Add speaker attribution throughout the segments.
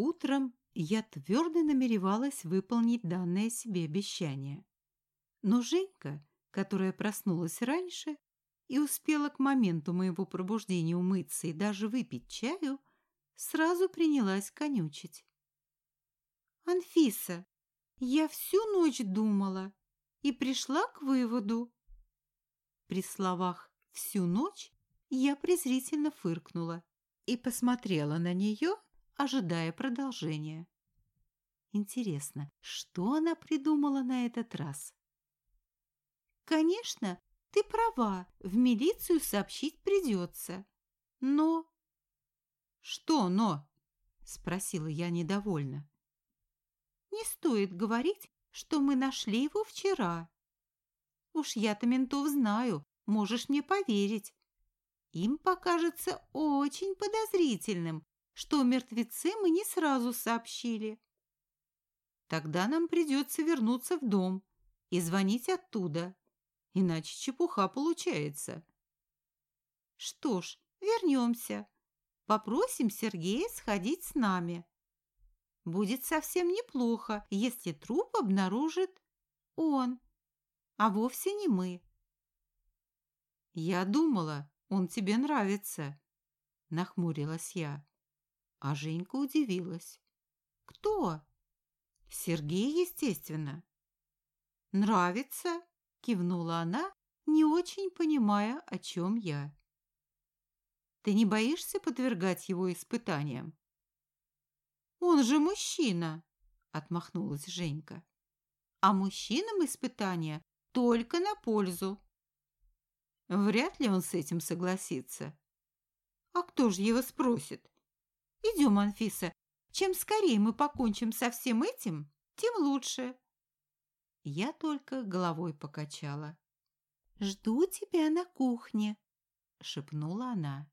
Speaker 1: Утром я твердо намеревалась выполнить данное себе обещание. Но Женька, которая проснулась раньше и успела к моменту моего пробуждения умыться и даже выпить чаю, сразу принялась конючить. «Анфиса, я всю ночь думала и пришла к выводу». При словах «всю ночь» я презрительно фыркнула и посмотрела на нее, ожидая продолжения. Интересно, что она придумала на этот раз? Конечно, ты права, в милицию сообщить придется. Но... Что но? Спросила я недовольно. Не стоит говорить, что мы нашли его вчера. Уж я-то ментов знаю, можешь мне поверить. Им покажется очень подозрительным, что мертвецы мы не сразу сообщили. Тогда нам придется вернуться в дом и звонить оттуда, иначе чепуха получается. Что ж, вернемся. Попросим Сергея сходить с нами. Будет совсем неплохо, если труп обнаружит он, а вовсе не мы. Я думала, он тебе нравится, нахмурилась я. А Женька удивилась. Кто? Сергей, естественно. Нравится? кивнула она, не очень понимая, о чем я. Ты не боишься подвергать его испытаниям? Он же мужчина, отмахнулась Женька. А мужчинам испытания только на пользу. Вряд ли он с этим согласится. А кто же его спросит? Идем, Анфиса. Чем скорее мы покончим со всем этим, тем лучше. Я только головой покачала. «Жду тебя на кухне», — шепнула она.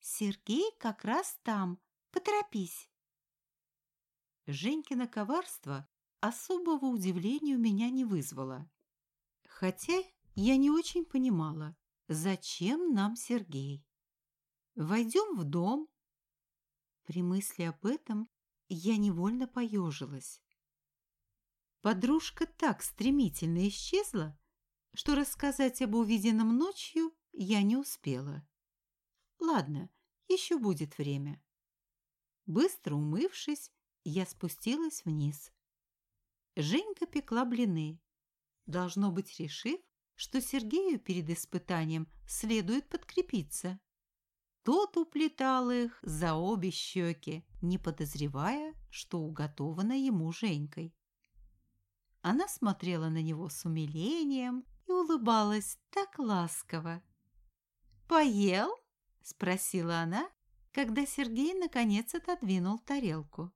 Speaker 1: «Сергей как раз там. Поторопись». Женькино коварство особого удивления у меня не вызвало. Хотя я не очень понимала, зачем нам Сергей. Войдем в дом. При мысли об этом я невольно поежилась. Подружка так стремительно исчезла, что рассказать об увиденном ночью я не успела. Ладно, еще будет время. Быстро умывшись, я спустилась вниз. Женька пекла блины, должно быть, решив, что Сергею перед испытанием следует подкрепиться. Тот уплетал их за обе щеки, не подозревая, что уготовано ему Женькой. Она смотрела на него с умилением и улыбалась так ласково. «Поел?» – спросила она, когда Сергей наконец отодвинул тарелку.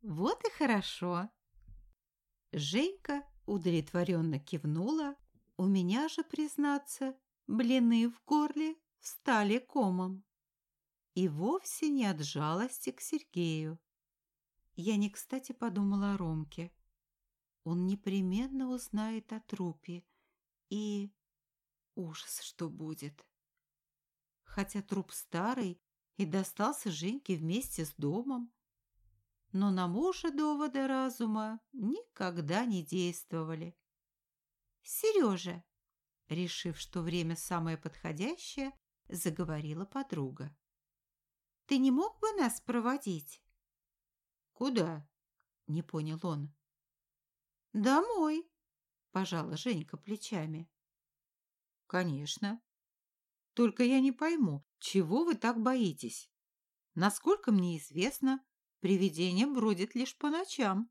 Speaker 1: «Вот и хорошо!» Женька удовлетворенно кивнула. У меня же, признаться, блины в горле встали комом. И вовсе не от жалости к Сергею. Я не кстати подумала о Ромке. Он непременно узнает о трупе. И ужас, что будет. Хотя труп старый и достался Женьке вместе с домом. Но на мужа доводы разума никогда не действовали. «Сережа!» Решив, что время самое подходящее, заговорила подруга. «Ты не мог бы нас проводить?» «Куда?» – не понял он. «Домой», – пожала Женька плечами. «Конечно. Только я не пойму, чего вы так боитесь? Насколько мне известно, привидение бродит лишь по ночам».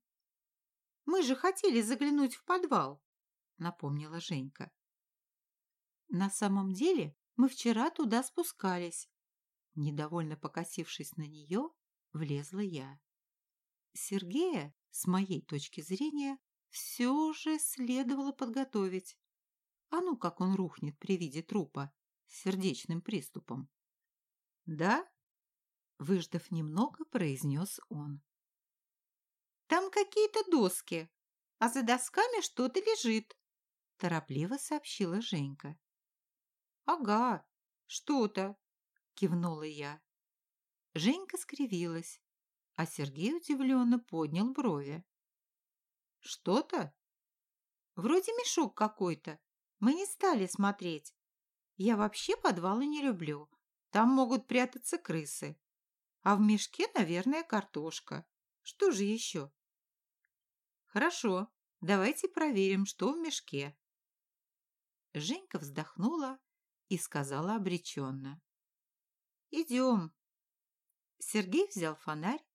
Speaker 1: «Мы же хотели заглянуть в подвал», – напомнила Женька. «На самом деле мы вчера туда спускались». Недовольно покосившись на нее, влезла я. Сергея, с моей точки зрения, все же следовало подготовить. А ну, как он рухнет при виде трупа с сердечным приступом. «Да?» – выждав немного, произнес он. «Там какие-то доски, а за досками что-то лежит», – торопливо сообщила Женька. «Ага, что-то», – кивнула я. Женька скривилась. а Сергей удивленно поднял брови. «Что-то?» «Вроде мешок какой-то. Мы не стали смотреть. Я вообще подвалы не люблю. Там могут прятаться крысы. А в мешке, наверное, картошка. Что же еще?» «Хорошо, давайте проверим, что в мешке». Женька вздохнула и сказала обреченно. «Идем». Сергей взял фонарь,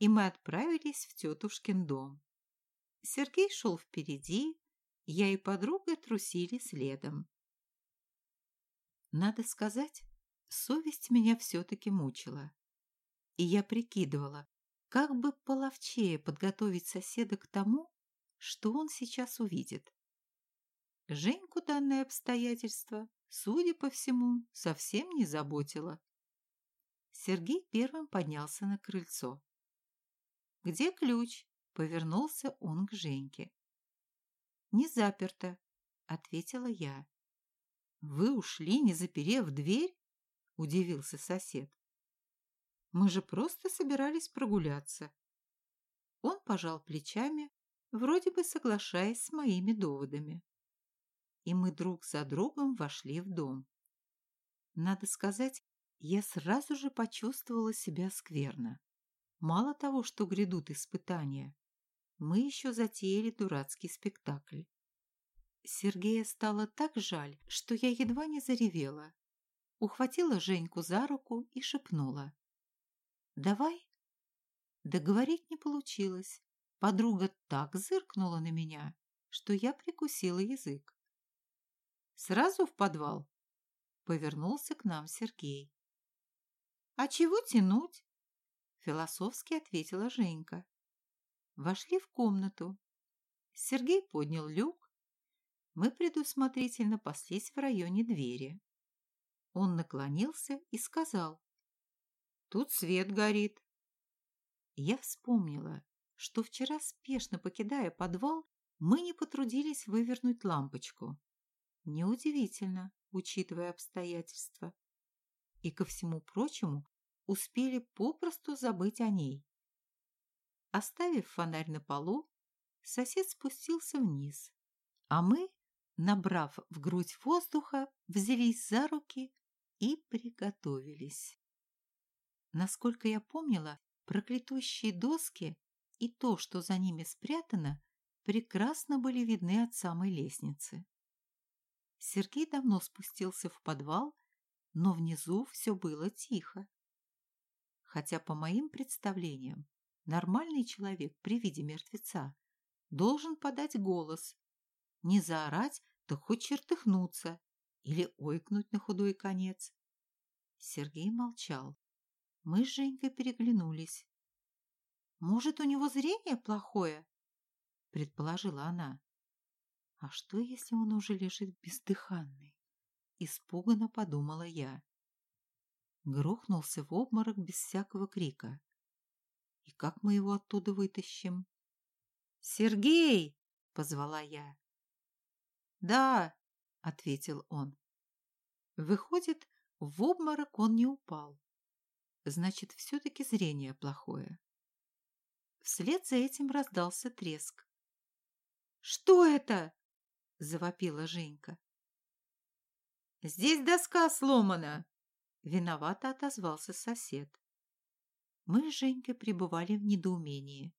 Speaker 1: и мы отправились в тетушкин дом. Сергей шел впереди, я и подруга трусили следом. Надо сказать, совесть меня все-таки мучила. И я прикидывала, как бы половчее подготовить соседа к тому, что он сейчас увидит. Женьку данное обстоятельство, судя по всему, совсем не заботило. Сергей первым поднялся на крыльцо. «Где ключ?» — повернулся он к Женьке. «Не заперто», — ответила я. «Вы ушли, не заперев дверь?» — удивился сосед. «Мы же просто собирались прогуляться». Он пожал плечами, вроде бы соглашаясь с моими доводами. И мы друг за другом вошли в дом. Надо сказать, я сразу же почувствовала себя скверно. Мало того, что грядут испытания, мы еще затеяли дурацкий спектакль. Сергея стало так жаль, что я едва не заревела. Ухватила Женьку за руку и шепнула. «Давай?» Договорить не получилось. Подруга так зыркнула на меня, что я прикусила язык. «Сразу в подвал?» Повернулся к нам Сергей. «А чего тянуть?» Философски ответила Женька. Вошли в комнату. Сергей поднял люк. Мы предусмотрительно паслись в районе двери. Он наклонился и сказал. «Тут свет горит». Я вспомнила, что вчера, спешно покидая подвал, мы не потрудились вывернуть лампочку. Неудивительно, учитывая обстоятельства. И, ко всему прочему, успели попросту забыть о ней. Оставив фонарь на полу, сосед спустился вниз, а мы, набрав в грудь воздуха, взялись за руки и приготовились. Насколько я помнила, проклятущие доски и то, что за ними спрятано, прекрасно были видны от самой лестницы. Сергей давно спустился в подвал, но внизу все было тихо. Хотя, по моим представлениям, Нормальный человек при виде мертвеца должен подать голос. Не заорать, то хоть чертыхнуться или ойкнуть на худой конец. Сергей молчал. Мы с Женькой переглянулись. «Может, у него зрение плохое?» – предположила она. «А что, если он уже лежит бездыханный?» – испуганно подумала я. Грохнулся в обморок без всякого крика. И как мы его оттуда вытащим? «Сергей!» — позвала я. «Да!» — ответил он. Выходит, в обморок он не упал. Значит, все-таки зрение плохое. Вслед за этим раздался треск. «Что это?» — завопила Женька. «Здесь доска сломана!» — виновато отозвался сосед. Мы с Женькой пребывали в недоумении.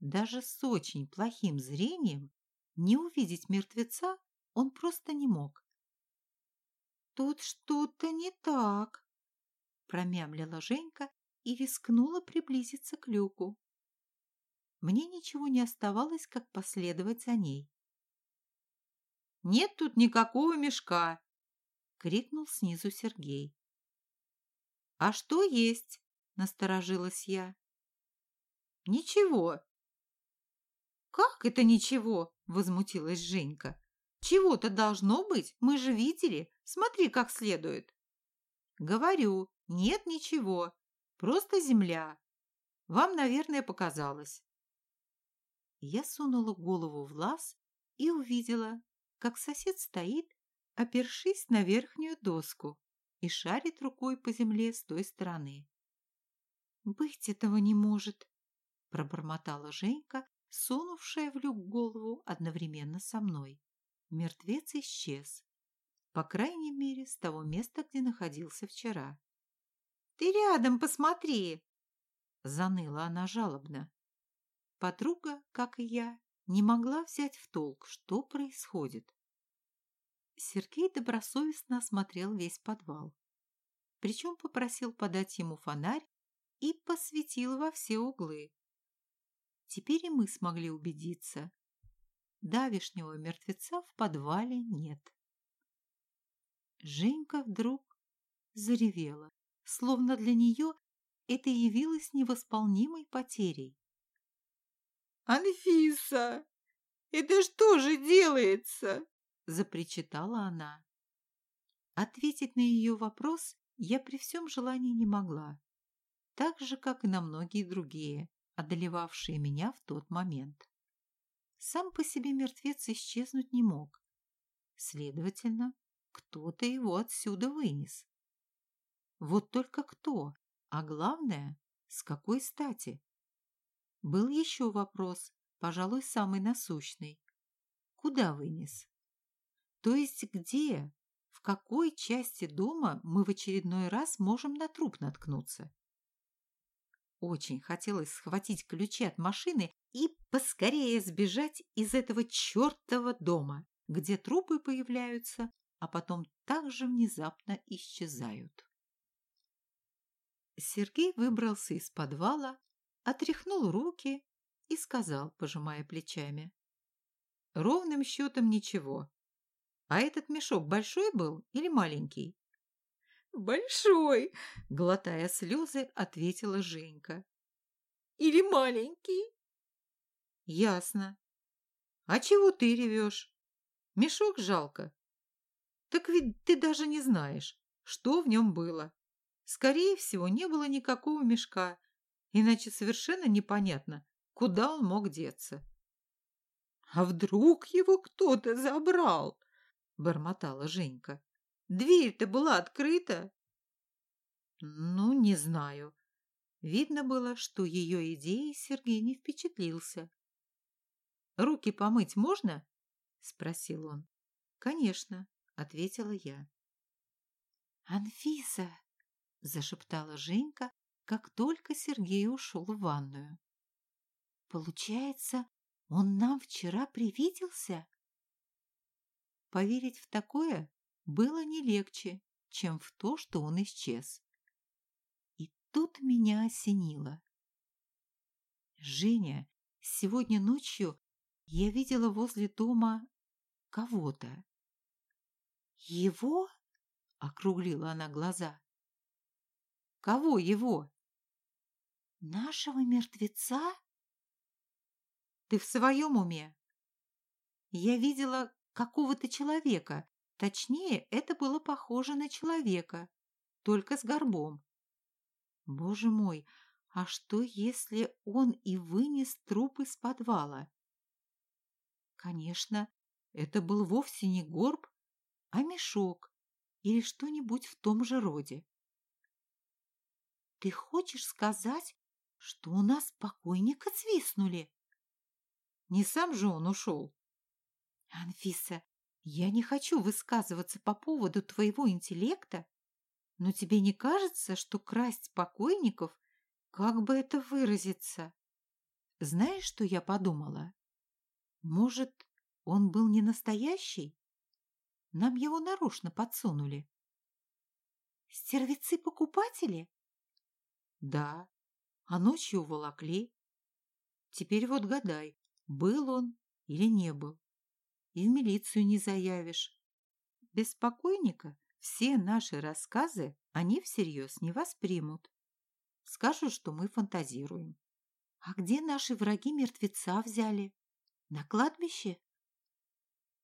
Speaker 1: Даже с очень плохим зрением не увидеть мертвеца он просто не мог. «Тут что-то не так», – промямлила Женька и рискнула приблизиться к люку. Мне ничего не оставалось, как последовать за ней. «Нет тут никакого мешка!» — крикнул снизу Сергей. «А что есть?» Насторожилась я. Ничего. Как это ничего? Возмутилась Женька. Чего-то должно быть, мы же видели. Смотри, как следует. Говорю, нет ничего. Просто земля. Вам, наверное, показалось. Я сунула голову в лаз и увидела, как сосед стоит, опершись на верхнюю доску и шарит рукой по земле с той стороны. Быть этого не может, пробормотала Женька, сунувшая в люк голову одновременно со мной. Мертвец исчез. По крайней мере, с того места, где находился вчера. «Ты рядом посмотри!» Заныла она жалобно. Подруга, как и я, не могла взять в толк, что происходит. Сергей добросовестно осмотрел весь подвал. Причем попросил подать ему фонарь и посветил во все углы. Теперь и мы смогли убедиться. Давишнего мертвеца в подвале нет. Женька вдруг заревела, словно для нее это явилось невосполнимой потерей.
Speaker 2: «Анфиса, это что же делается?»
Speaker 1: – запричитала она. Ответить на ее вопрос я при всем желании не могла, так же, как и на многие другие, одолевавшие меня в тот момент. Сам по себе мертвец исчезнуть не мог. Следовательно, кто-то его отсюда вынес. Вот только кто, а главное, с какой стати? Был еще вопрос, пожалуй, самый насущный. Куда вынес? То есть где, в какой части дома мы в очередной раз можем на труп наткнуться? Очень хотелось схватить ключи от машины и поскорее сбежать из этого чертова дома, где трупы появляются, а потом также внезапно исчезают. Сергей выбрался из подвала, отряхнул руки и сказал, пожимая плечами. Ровным счетом ничего. А этот мешок большой был или маленький?
Speaker 2: Большой,
Speaker 1: глотая слезы, ответила Женька.
Speaker 2: Или маленький?
Speaker 1: Ясно. А чего ты ревешь? Мешок жалко. Так ведь ты даже не знаешь, что в нем было. Скорее всего, не было никакого мешка, иначе совершенно непонятно, куда он мог деться.
Speaker 2: «А вдруг его кто-то забрал?» – бормотала Женька. «Дверь-то была открыта».
Speaker 1: «Ну, не знаю». Видно было, что ее идеей Сергей не впечатлился. «Руки помыть можно?» – спросил он. «Конечно», – ответила я. «Анфиса!» – зашептала Женька, как только Сергей ушел в ванную. «Получается, он нам вчера привиделся?» Поверить в такое было не легче, чем в то, что он исчез. И тут меня осенило. «Женя, сегодня ночью я видела возле дома кого-то». «Его?» — округлила она глаза. «Кого его?» «Нашего мертвеца?» «Ты в своем уме?» «Я видела какого-то человека, точнее, это было похоже на человека, только с горбом. Боже мой, а что, если он и вынес труп из подвала? Конечно, это был вовсе не горб, а мешок или что-нибудь в том же роде. Ты хочешь сказать, что у нас покойника свистнули? Не сам же он ушел. Анфиса, я не хочу высказываться по поводу твоего интеллекта, но тебе не кажется, что красть покойников, как бы это выразиться? Знаешь, что я подумала? Может, он был не настоящий? Нам его нарочно подсунули. Стервецы-покупатели? Да, а ночью волокли. Теперь вот гадай, был он или не был. И в милицию не заявишь. Без покойника все наши рассказы они всерьез не воспримут. Скажут, что мы фантазируем. А где наши враги мертвеца взяли? На кладбище?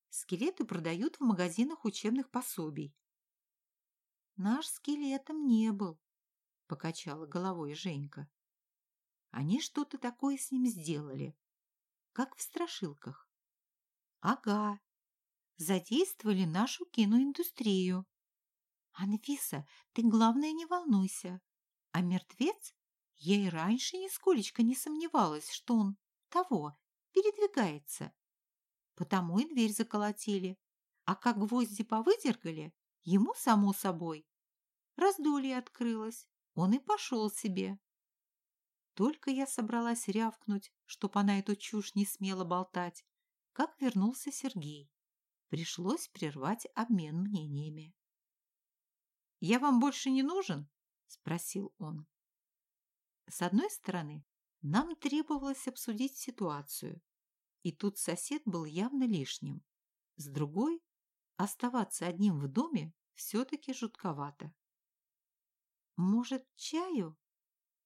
Speaker 1: Скелеты продают в магазинах учебных пособий. Наш скелетом не был, покачала головой Женька. Они что-то такое с ним сделали, как в страшилках. Ага, задействовали нашу киноиндустрию. Анфиса, ты, главное, не волнуйся. А мертвец, Я и раньше нисколечко не сомневалась, что он того, передвигается. Потому и дверь заколотили. А как гвозди повыдергали, ему, само собой, раздолье открылось, он и пошел себе. Только я собралась рявкнуть, чтоб она эту чушь не смела болтать, как вернулся Сергей. Пришлось прервать обмен мнениями. «Я вам больше не нужен?» – спросил он. С одной стороны, нам требовалось обсудить ситуацию, и тут сосед был явно лишним. С другой, оставаться одним в доме все-таки жутковато. «Может, чаю?» –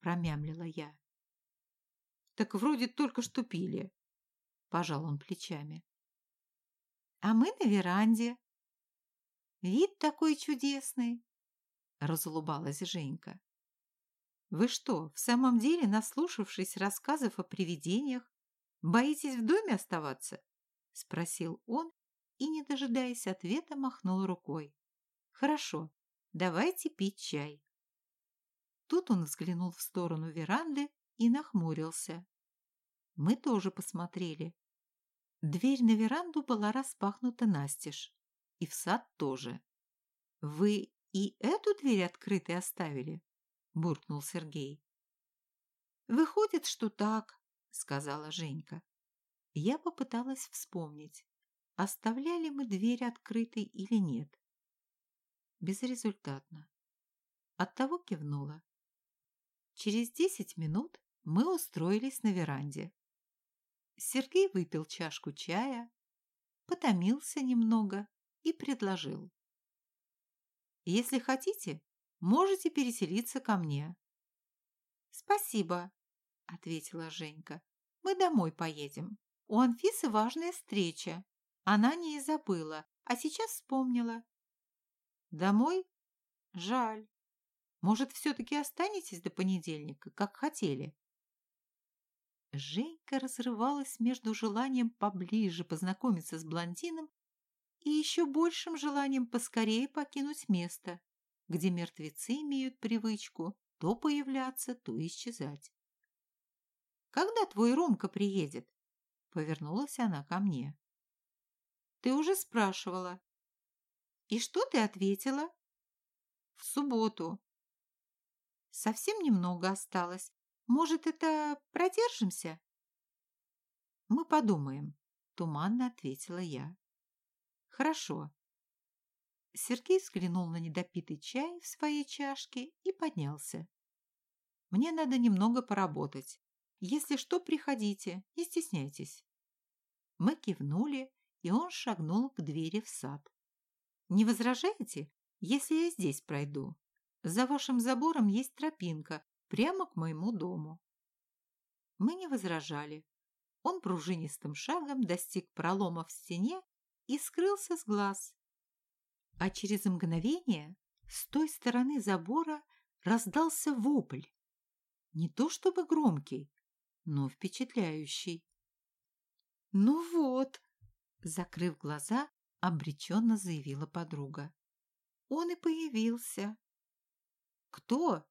Speaker 1: промямлила я. «Так вроде только что пили», – пожал он плечами. «А мы на веранде. Вид такой чудесный», – разулыбалась Женька. «Вы что, в самом деле, наслушавшись рассказов о привидениях, боитесь в доме оставаться?» – спросил он и, не дожидаясь ответа, махнул рукой. «Хорошо, давайте пить чай». Тут он взглянул в сторону веранды и нахмурился. Мы тоже посмотрели. Дверь на веранду была распахнута настежь, и в сад тоже. «Вы и эту дверь открытой оставили?» – буркнул Сергей. «Выходит, что так», – сказала Женька. Я попыталась вспомнить, оставляли мы дверь открытой или нет. Безрезультатно. Оттого кивнула. Через десять минут мы устроились на веранде. Сергей выпил чашку чая, потомился немного и предложил. «Если хотите, можете переселиться ко мне». «Спасибо», — ответила Женька. «Мы домой поедем. У Анфисы важная встреча. Она не забыла, а сейчас вспомнила». «Домой? Жаль. Может, все-таки останетесь до понедельника, как хотели?» Женька разрывалась между желанием поближе познакомиться с блондином и еще большим желанием поскорее покинуть место, где мертвецы имеют привычку то появляться, то исчезать. «Когда твой Ромка приедет?» — повернулась она ко мне. «Ты уже спрашивала». «И что ты ответила?» «В субботу. Совсем немного осталось. Может, это продержимся? Мы подумаем, туманно ответила я. Хорошо. Сергей взглянул на недопитый чай в своей чашке и поднялся. Мне надо немного поработать. Если что, приходите, не стесняйтесь. Мы кивнули, и он шагнул к двери в сад. Не возражаете, если я здесь пройду? За вашим забором есть тропинка прямо к моему дому. Мы не возражали. Он пружинистым шагом достиг пролома в стене и скрылся с глаз. А через мгновение с той стороны забора раздался вопль. Не то чтобы громкий, но впечатляющий. «Ну вот», — закрыв глаза, обреченно заявила подруга. «Он и появился. «Кто?»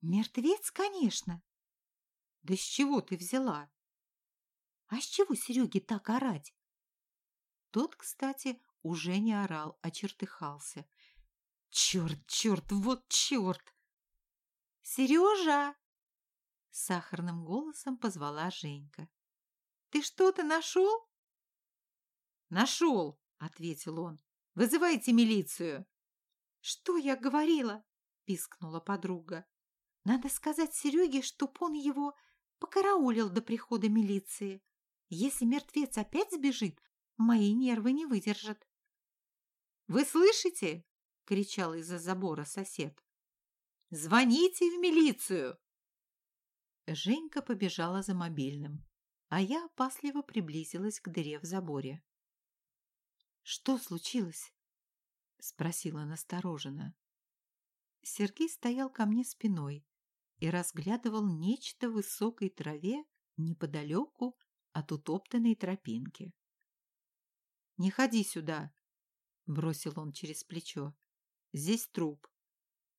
Speaker 1: «Мертвец, конечно!» «Да с чего ты взяла?» «А с чего Сереге так орать?» Тот, кстати, уже не орал, а чертыхался. «Черт, черт, вот черт!» «Сережа!» Сахарным голосом позвала Женька. «Ты что-то нашел?» «Нашел!» — ответил он. «Вызывайте милицию!» «Что я говорила?» Пискнула подруга. Надо сказать Сереге, чтоб он его покараулил до прихода милиции. Если мертвец опять сбежит, мои нервы не выдержат. «Вы слышите?» — кричал из-за забора сосед. «Звоните в милицию!» Женька побежала за мобильным, а я опасливо приблизилась к дыре в заборе. «Что случилось?» — спросила настороженно. Сергей стоял ко мне спиной и разглядывал нечто в высокой траве неподалеку от утоптанной тропинки. «Не ходи сюда!» — бросил он через плечо. «Здесь труп».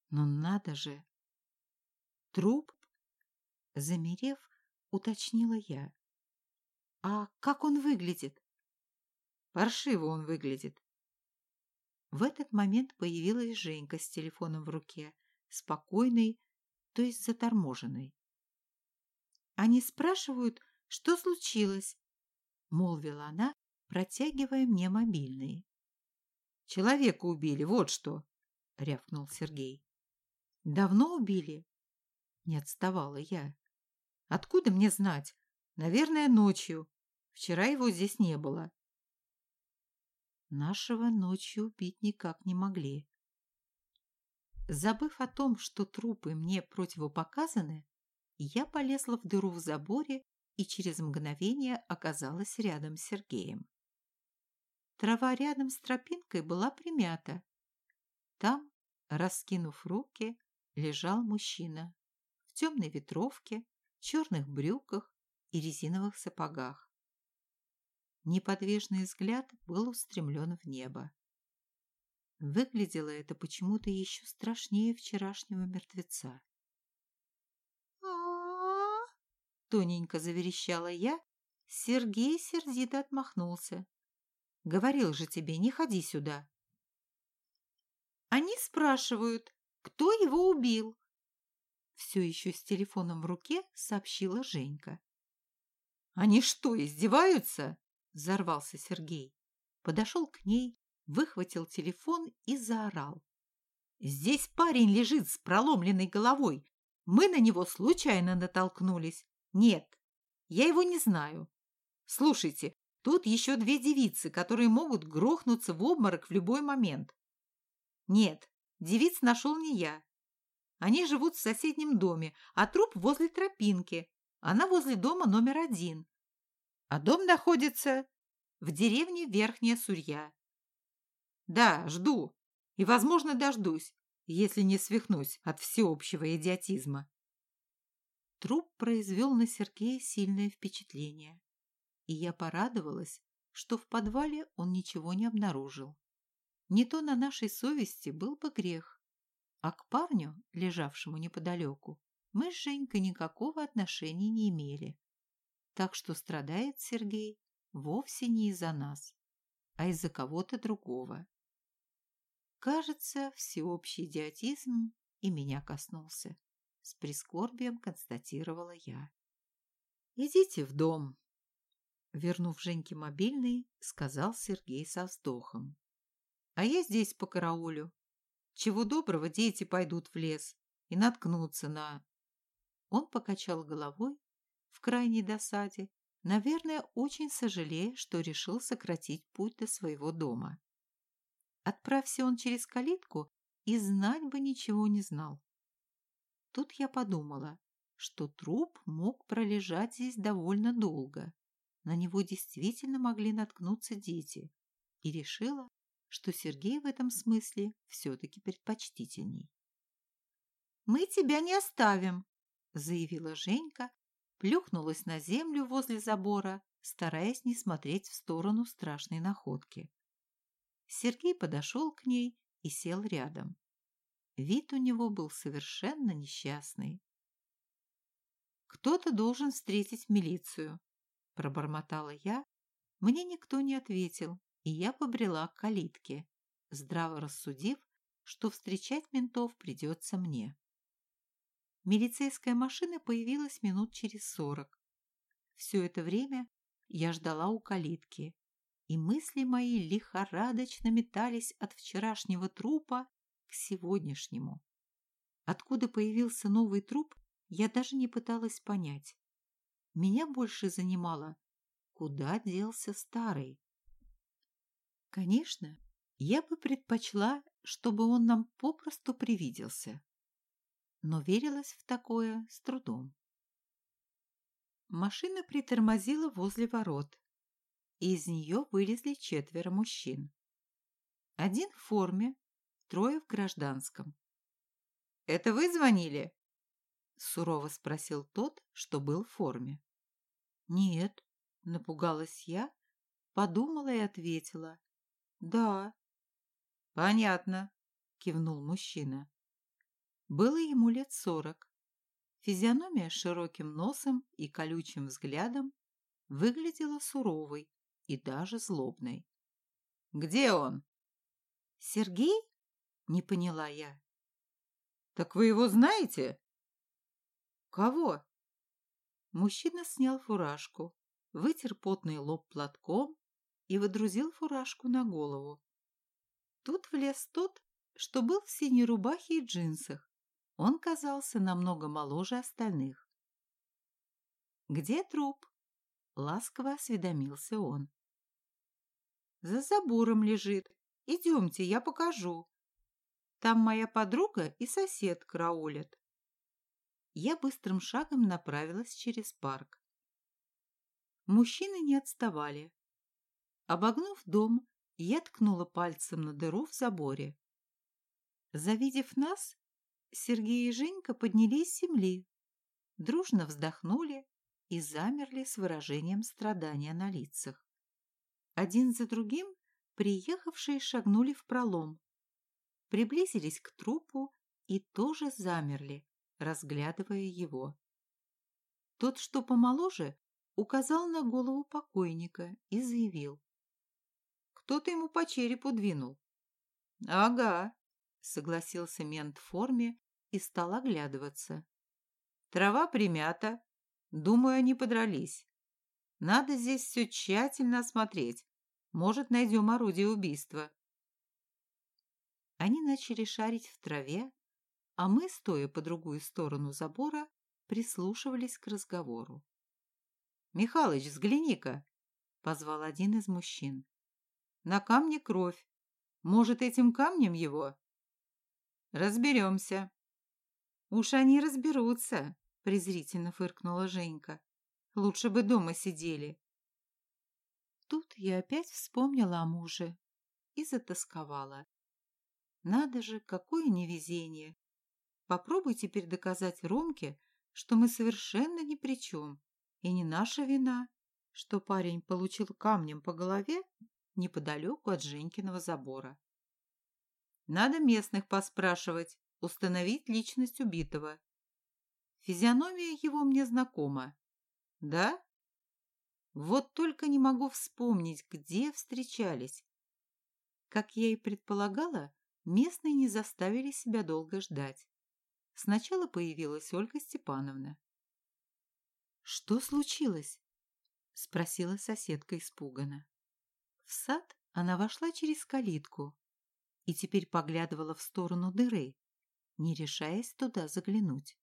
Speaker 1: «Ну надо же!» Труп Замерев, уточнила я. А как он выглядит?
Speaker 2: Паршиво он выглядит.
Speaker 1: В этот момент появилась Женька с телефоном в руке, спокойной, то есть заторможенной. Они спрашивают, что случилось, молвила она, протягивая мне мобильный.
Speaker 2: Человека убили, вот что, рявкнул Сергей.
Speaker 1: Давно убили? Не отставала я.
Speaker 2: Откуда мне знать? Наверное, ночью. Вчера его здесь не было.
Speaker 1: Нашего ночью убить никак не могли. Забыв о том, что трупы мне противопоказаны, я полезла в дыру в заборе и через мгновение оказалась рядом с Сергеем. Трава рядом с тропинкой была примята. Там, раскинув руки, лежал мужчина в темной ветровке, черных брюках и резиновых сапогах. Неподвижный взгляд был устремлен в небо. Выглядело это почему-то еще страшнее вчерашнего мертвеца. Тоненько заверещала я. Сергей сердито отмахнулся. «Говорил же тебе, не ходи сюда». «Они спрашивают, кто его убил?» Все еще с телефоном в руке сообщила Женька.
Speaker 2: «Они что, издеваются?»
Speaker 1: Взорвался Сергей. Подошел к ней, выхватил телефон и заорал. «Здесь парень лежит с проломленной головой. Мы на него случайно натолкнулись. Нет, я его не знаю. Слушайте, тут еще две девицы, которые могут грохнуться в обморок в любой момент. Нет, девиц нашел не я. Они живут в соседнем доме, а труп возле тропинки. Она возле дома номер один. А дом находится в деревне Верхняя Сурья. Да, жду. И, возможно, дождусь, если не свихнусь от всеобщего идиотизма. Труп произвел на Сергея сильное впечатление. И я порадовалась, что в подвале он ничего не обнаружил. Не то на нашей совести был бы грех. А к парню, лежавшему неподалеку, мы с Женькой никакого отношения не имели. Так что страдает Сергей вовсе не из-за нас, а из-за кого-то другого. Кажется, всеобщий идиотизм и меня коснулся. С прискорбием констатировала я. «Идите в дом», — вернув Женьке мобильный, сказал Сергей со вздохом. «А я здесь по караулю. Чего доброго, дети пойдут в лес и наткнутся на...» Он покачал головой в крайней досаде, наверное, очень сожалея, что решил сократить путь до своего дома. Отправься он через калитку, и знать бы ничего не знал. Тут я подумала, что труп мог пролежать здесь довольно долго. На него действительно могли наткнуться дети. И решила, что Сергей в этом смысле все-таки предпочтительней. «Мы тебя не оставим», — заявила Женька, плюхнулась на землю возле забора, стараясь не смотреть в сторону страшной находки. Сергей подошел к ней и сел рядом. Вид у него был совершенно несчастный. «Кто-то должен встретить милицию», – пробормотала я. Мне никто не ответил, и я побрела к калитке, здраво рассудив, что встречать ментов придется мне. Милицейская машина появилась минут через сорок. Все это время я ждала у калитки, и мысли мои лихорадочно метались от вчерашнего трупа к сегодняшнему. Откуда появился новый труп, я даже не пыталась понять. Меня больше занимало, куда делся старый. Конечно, я бы предпочла, чтобы он нам попросту привиделся но верилось в такое с трудом. Машина притормозила возле ворот, и из нее вылезли четверо мужчин. Один в форме, трое в гражданском. «Это вы звонили?» – сурово спросил тот, что был в форме. «Нет», – напугалась я, подумала и ответила. «Да». «Понятно», – кивнул мужчина. Было ему лет сорок.
Speaker 2: Физиономия с широким носом и колючим взглядом выглядела суровой и даже злобной. «Где он?»
Speaker 1: «Сергей?» — не поняла я.
Speaker 2: «Так вы его знаете?»
Speaker 1: «Кого?»
Speaker 2: Мужчина снял фуражку, вытер потный лоб платком и выдрузил фуражку на голову. Тут влез тот, что был в синей рубахе и джинсах. Он казался намного моложе остальных. «Где труп?» — ласково осведомился он. «За забором лежит. Идемте, я покажу. Там моя подруга и сосед караулят». Я быстрым шагом направилась через парк. Мужчины не отставали. Обогнув дом, я ткнула пальцем на дыру в заборе. Завидев нас, Сергей и Женька поднялись с земли, дружно вздохнули и замерли с выражением страдания на лицах. Один за другим приехавшие шагнули в пролом, приблизились к трупу и тоже замерли, разглядывая его. Тот, что помоложе, указал на голову покойника и заявил. Кто-то ему по черепу двинул. «Ага», — согласился мент в форме и стал оглядываться. «Трава примята. Думаю, они подрались. Надо здесь все тщательно осмотреть. Может, найдем орудие убийства». Они начали шарить в траве, а мы, стоя по другую сторону забора, прислушивались к разговору. «Михалыч, взгляни-ка!» — позвал один из мужчин. На камне кровь. Может, этим камнем его? Разберемся. Уж они разберутся, презрительно фыркнула Женька. Лучше бы дома сидели. Тут я опять вспомнила о муже и затасковала. Надо же, какое невезение! Попробуй теперь доказать Ромке, что мы совершенно ни при чем, и не наша вина, что парень получил камнем по голове неподалеку от Женькиного забора. Надо местных поспрашивать, установить личность убитого. Физиономия его мне знакома. Да? Вот только не могу вспомнить, где встречались. Как я и предполагала, местные не заставили себя долго ждать. Сначала появилась Ольга Степановна. «Что случилось?» — спросила соседка испуганно. В сад она вошла через калитку и теперь поглядывала в сторону дыры, не решаясь туда заглянуть.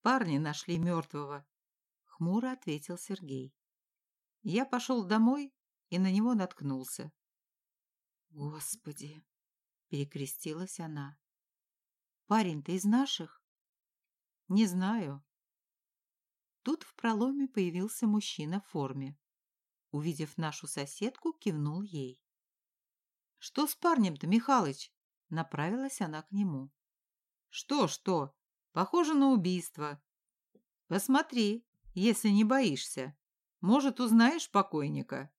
Speaker 2: «Парни нашли мертвого», — хмуро ответил Сергей. «Я пошел домой и на него наткнулся». «Господи!» — перекрестилась она. «Парень-то из наших?» «Не знаю». Тут в проломе появился мужчина в форме. Увидев нашу соседку, кивнул ей. «Что с парнем-то, Михалыч?» Направилась она к нему. «Что, что? Похоже на убийство. Посмотри, если не боишься. Может, узнаешь покойника?»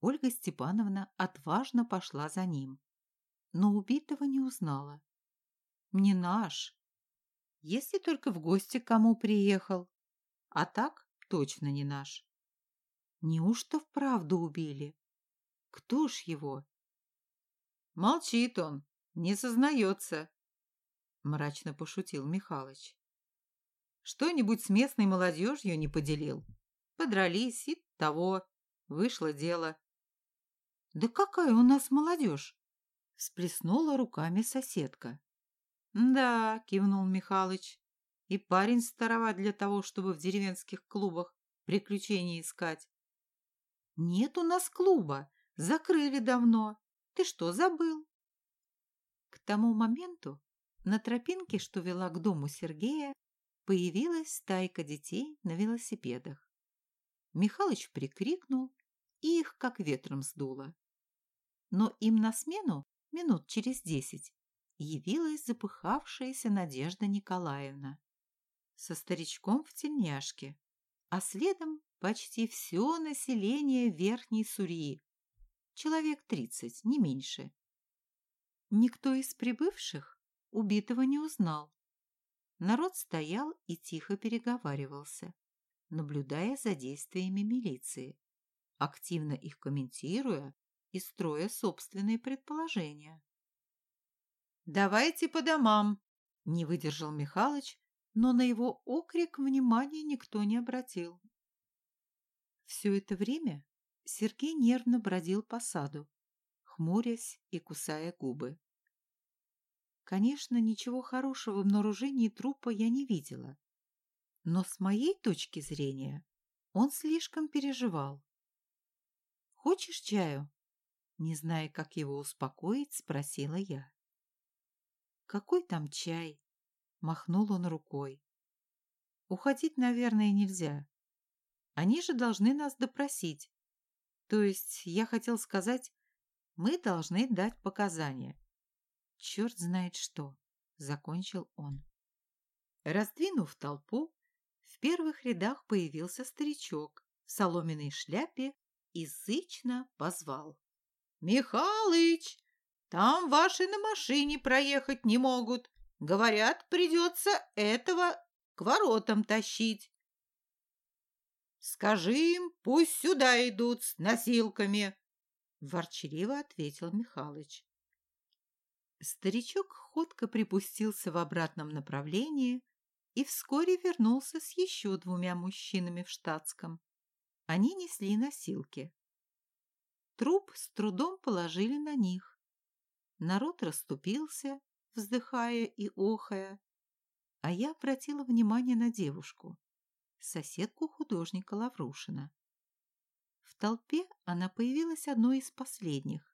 Speaker 2: Ольга Степановна отважно пошла за ним, но убитого не узнала. «Не наш. Если только в гости к кому приехал. А так точно не наш». Неужто вправду убили? Кто ж его? Молчит он, не сознается, мрачно пошутил Михалыч. Что-нибудь с местной молодежью не поделил. Подрались и того. Вышло дело. Да какая у нас молодежь? Всплеснула руками соседка. Да, кивнул Михалыч. И парень староват для того, чтобы в деревенских клубах приключения искать. «Нет у нас клуба. Закрыли давно. Ты что, забыл?» К тому моменту на тропинке, что вела к дому Сергея, появилась стайка детей на велосипедах. Михалыч прикрикнул, и их как ветром сдуло. Но им на смену, минут через десять, явилась запыхавшаяся Надежда Николаевна со старичком в тельняшке, а следом почти все население Верхней Сурии. Человек тридцать, не меньше. Никто из прибывших убитого не узнал. Народ стоял и тихо переговаривался, наблюдая за действиями милиции, активно их комментируя и строя собственные предположения. «Давайте по домам!» – не выдержал Михалыч, но на его окрик внимания никто не обратил. Все это время Сергей нервно бродил по саду, хмурясь и кусая губы. Конечно, ничего хорошего в обнаружении трупа я не видела. Но с моей точки зрения он слишком переживал. «Хочешь чаю?» Не зная, как его успокоить, спросила я. «Какой там чай?» Махнул он рукой. «Уходить, наверное, нельзя. Они же должны нас допросить. То есть, я хотел сказать, мы должны дать показания. Черт знает что, закончил он. Раздвинув толпу, в первых рядах появился старичок в соломенной шляпе и зычно позвал. «Михалыч, там ваши на машине проехать не могут. Говорят, придется этого к воротам тащить. Скажи им, пусть сюда идут с носилками, ворчливо ответил Михалыч. Старичок ходко припустился в обратном направлении и вскоре вернулся с еще двумя мужчинами в штатском. Они несли носилки. Труп с трудом положили на них. Народ расступился, вздыхая и охая, а я обратила внимание на девушку, соседку художника Лаврушина. В толпе она появилась одной из последних,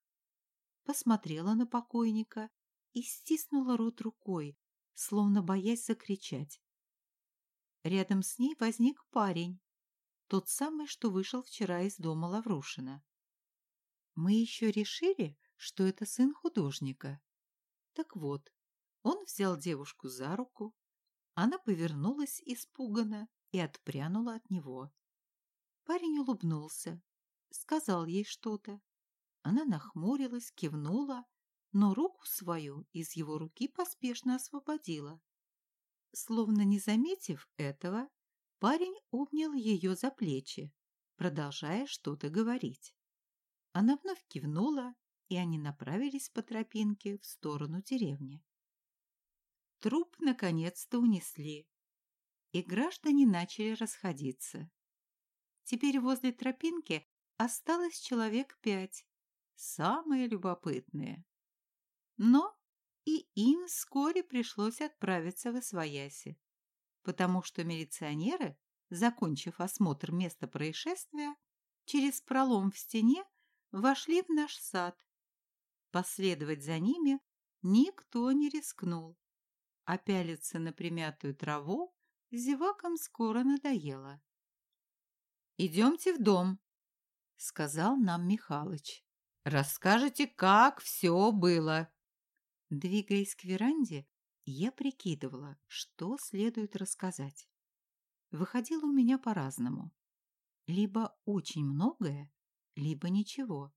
Speaker 2: посмотрела на покойника и стиснула рот рукой, словно боясь закричать. Рядом с ней возник парень, тот самый, что вышел вчера из дома Лаврушина. Мы еще решили, что это сын художника. Так вот, он взял девушку за руку, она повернулась испуганно и отпрянула от него. Парень улыбнулся, сказал ей что-то. Она нахмурилась, кивнула, но руку свою из его руки поспешно освободила. Словно не заметив этого, парень обнял ее за плечи, продолжая что-то говорить. Она вновь кивнула, и они направились по тропинке в сторону деревни. Труп наконец-то унесли, и граждане начали расходиться. Теперь возле тропинки осталось человек пять, самые любопытные. Но и им вскоре пришлось отправиться в Освояси, потому что милиционеры, закончив осмотр места происшествия, через пролом в стене вошли в наш сад. Последовать за ними никто не рискнул, а пялиться на примятую траву зевакам скоро надоело. «Идемте в дом», — сказал нам Михалыч. «Расскажете, как все было». Двигаясь к веранде, я прикидывала, что следует рассказать. Выходило у меня по-разному. Либо очень многое, либо ничего.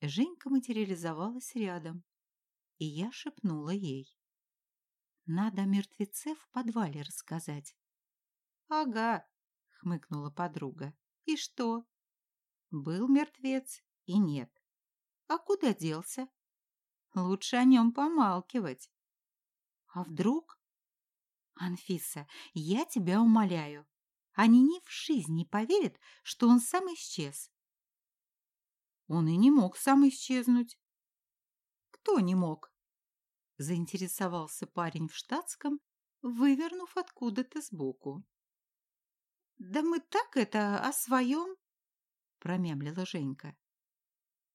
Speaker 2: Женька материализовалась рядом, и я шепнула ей. «Надо мертвеце в подвале рассказать». «Ага», — хмыкнула подруга. «И что?» «Был мертвец и нет. А куда делся?» Лучше о нем помалкивать. А вдруг? Анфиса, я тебя умоляю. Они ни в жизни не поверят, что он сам исчез. Он и не мог сам исчезнуть. Кто не мог? Заинтересовался парень в штатском, вывернув откуда-то сбоку. Да мы так это о своем, промямлила Женька.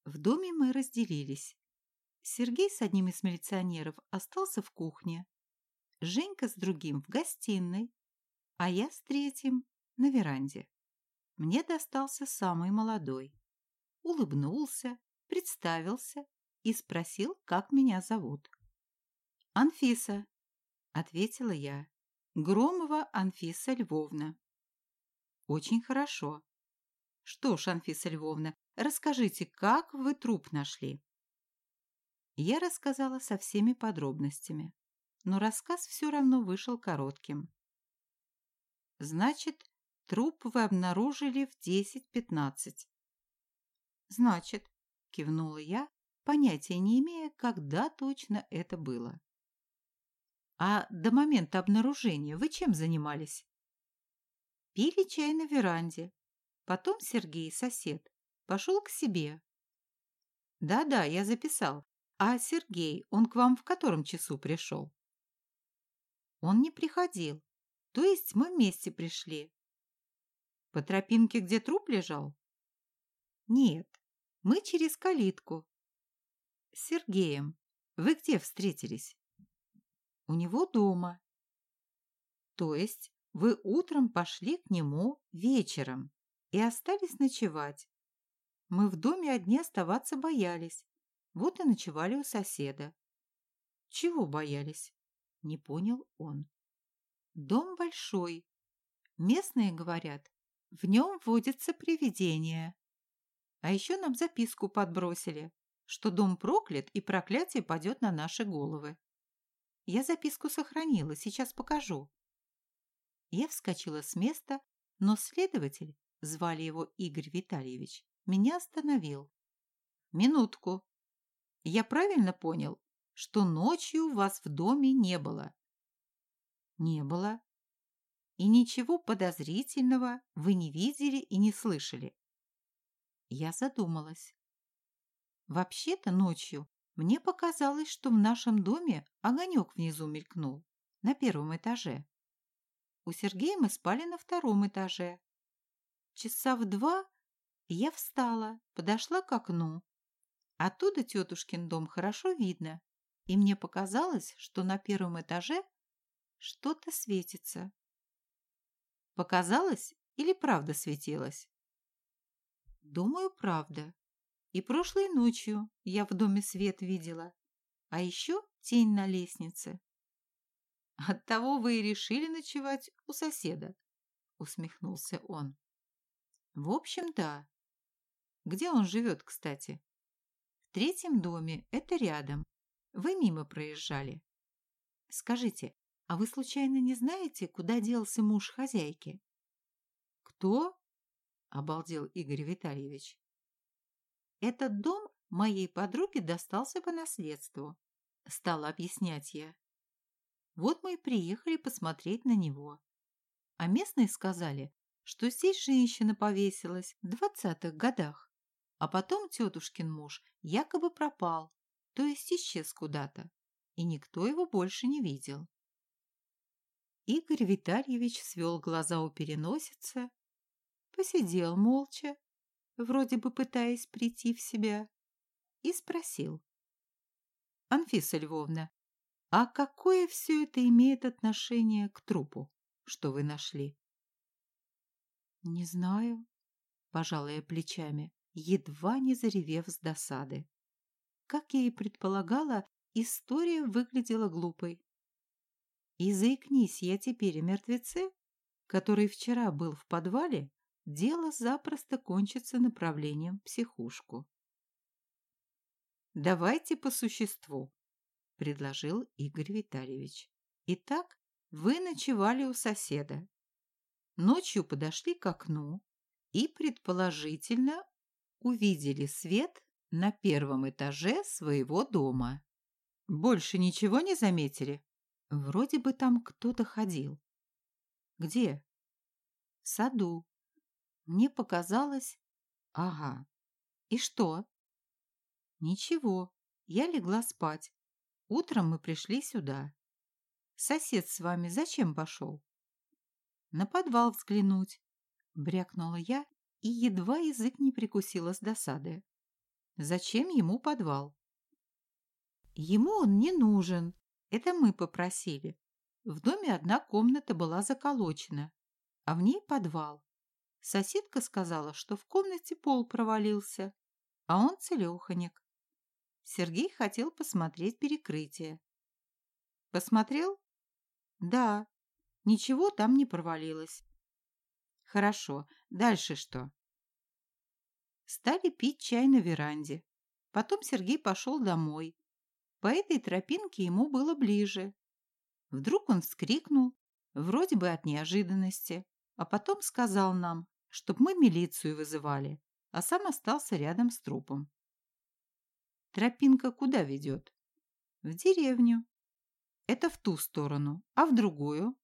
Speaker 2: В доме мы разделились. Сергей с одним из милиционеров остался в кухне, Женька с другим в гостиной, а я с третьим на веранде. Мне достался самый молодой. Улыбнулся, представился и спросил, как меня зовут. «Анфиса», — ответила я. «Громова Анфиса Львовна». «Очень хорошо. Что ж, Анфиса Львовна, расскажите, как вы труп нашли?» Я рассказала со всеми подробностями. но рассказ все равно вышел коротким. Значит, труп вы обнаружили в 10-15. Значит, кивнула я, понятия не имея, когда точно это было. А до момента обнаружения вы чем занимались? Пили чай на веранде. Потом Сергей, сосед, пошел к себе. Да-да, я записал. А Сергей, он к вам в котором часу пришел? Он не приходил. То есть мы вместе пришли. По тропинке, где труп лежал? Нет, мы через калитку. С Сергеем. Вы где встретились? У него дома. То есть вы утром пошли к нему вечером и остались ночевать. Мы в доме одни оставаться боялись. Вот и ночевали у соседа. Чего боялись? Не понял он. Дом большой. Местные говорят, в нем водятся привидения. А еще нам записку подбросили, что дом проклят и проклятие падет на наши головы. Я записку сохранила, сейчас покажу. Я вскочила с места, но следователь, звали его Игорь Витальевич, меня остановил. Минутку. Я правильно понял, что ночью вас в доме не было? Не было. И ничего подозрительного вы не видели и не слышали. Я задумалась. Вообще-то ночью мне показалось, что в нашем доме огонек внизу мелькнул, на первом этаже. У Сергея мы спали на втором этаже. Часа в два я встала, подошла к окну. Оттуда тетушкин дом хорошо видно, и мне показалось, что на первом этаже что-то светится. Показалось или правда светилось? Думаю, правда. И прошлой ночью я в доме свет видела, а еще тень на лестнице. Оттого вы и решили ночевать у соседа, усмехнулся он. В общем, да. Где он живет, кстати? В третьем доме, это рядом. Вы мимо проезжали. Скажите, а вы случайно не знаете, куда делся муж хозяйки? Кто? Обалдел Игорь Витальевич. Этот дом моей подруге достался по наследству, стала объяснять я. Вот мы и приехали посмотреть на него. А местные сказали, что здесь женщина повесилась в двадцатых годах, а потом тетушкин муж якобы пропал, то есть исчез куда-то, и никто его больше не видел. Игорь Витальевич свел глаза у переносицы, посидел молча, вроде бы пытаясь прийти в себя, и спросил. «Анфиса Львовна, а какое все это имеет отношение к трупу, что вы нашли?» «Не знаю», – пожала я плечами, едва не заревев с досады. Как я и предполагала, история выглядела глупой. И заикнись я теперь о мертвеце, который вчера был в подвале, дело запросто кончится направлением в психушку. «Давайте по существу», – предложил Игорь Витальевич. «Итак, вы ночевали у соседа. Ночью подошли к окну и, предположительно, увидели свет на первом этаже своего дома. Больше ничего не заметили? Вроде бы там кто-то ходил. Где? В саду. Мне показалось... Ага. И что? Ничего. Я легла спать. Утром мы пришли сюда. Сосед с вами зачем пошел? На подвал взглянуть. Брякнула я и едва язык не прикусила с досады. Зачем ему подвал? Ему он не нужен. Это мы попросили. В доме одна комната была заколочена, а в ней подвал. Соседка сказала, что в комнате пол провалился, а он целеханик. Сергей хотел посмотреть перекрытие. Посмотрел? Да, ничего там не провалилось. Хорошо, дальше что? Стали пить чай на веранде. Потом Сергей пошел домой. По этой тропинке ему было ближе. Вдруг он вскрикнул, вроде бы от неожиданности, а потом сказал нам, чтоб мы милицию вызывали, а сам остался рядом с трупом. Тропинка куда ведет? В деревню. Это в ту сторону, а в другую?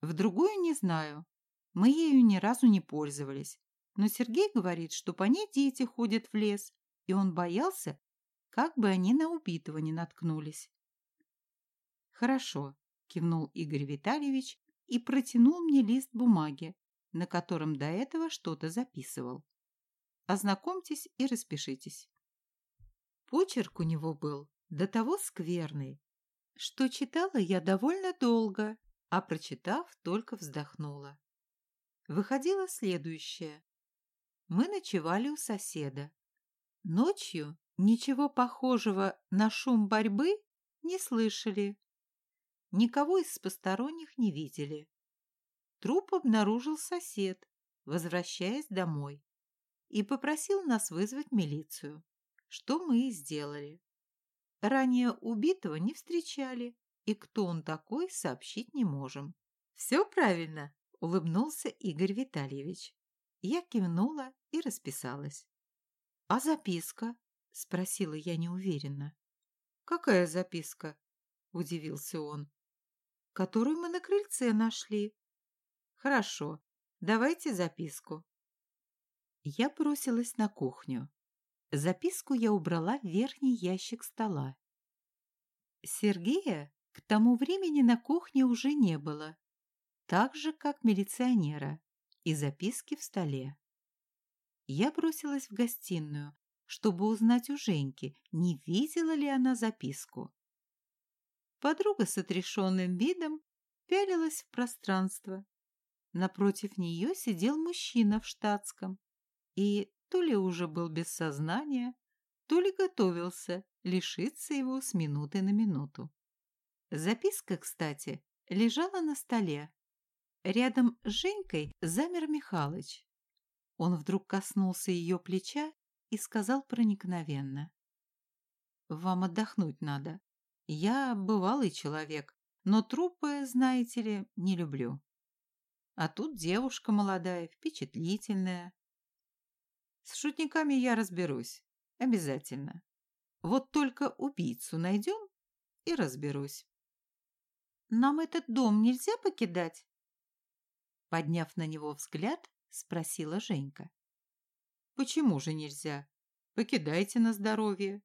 Speaker 2: В другую не знаю. Мы ею ни разу не пользовались. Но Сергей говорит, что по ней дети ходят в лес, и он боялся, как бы они на убитого не наткнулись. «Хорошо», – кивнул Игорь Витальевич и протянул мне лист бумаги, на котором до этого что-то записывал. «Ознакомьтесь и распишитесь». Почерк у него был до того скверный, что читала я довольно долго, а прочитав, только вздохнула. Выходило следующее. Мы ночевали у соседа. Ночью ничего похожего на шум борьбы не слышали. Никого из посторонних не видели. Труп обнаружил сосед, возвращаясь домой, и попросил нас вызвать милицию, что мы и сделали. Ранее убитого не встречали, и кто он такой, сообщить не можем. «Все правильно», — улыбнулся Игорь Витальевич. Я кивнула и расписалась. «А записка?» — спросила я неуверенно. «Какая записка?» — удивился он которую мы на крыльце нашли. Хорошо, давайте записку. Я бросилась на кухню. Записку я убрала в верхний ящик стола. Сергея к тому времени на кухне уже не было, так же, как милиционера, и записки в столе. Я бросилась в гостиную, чтобы узнать у Женьки, не видела ли она записку. Подруга с отрешенным видом пялилась в пространство. Напротив нее сидел мужчина в штатском и то ли уже был без сознания, то ли готовился лишиться его с минуты на минуту. Записка, кстати, лежала на столе. Рядом с Женькой замер Михалыч. Он вдруг коснулся ее плеча и сказал проникновенно. «Вам отдохнуть надо. Я бывалый человек, но трупы, знаете ли, не люблю. А тут девушка молодая, впечатлительная. С шутниками я разберусь. Обязательно. Вот только убийцу найдем и разберусь. Нам этот дом нельзя покидать? Подняв на него взгляд, спросила Женька. Почему же нельзя? Покидайте на здоровье.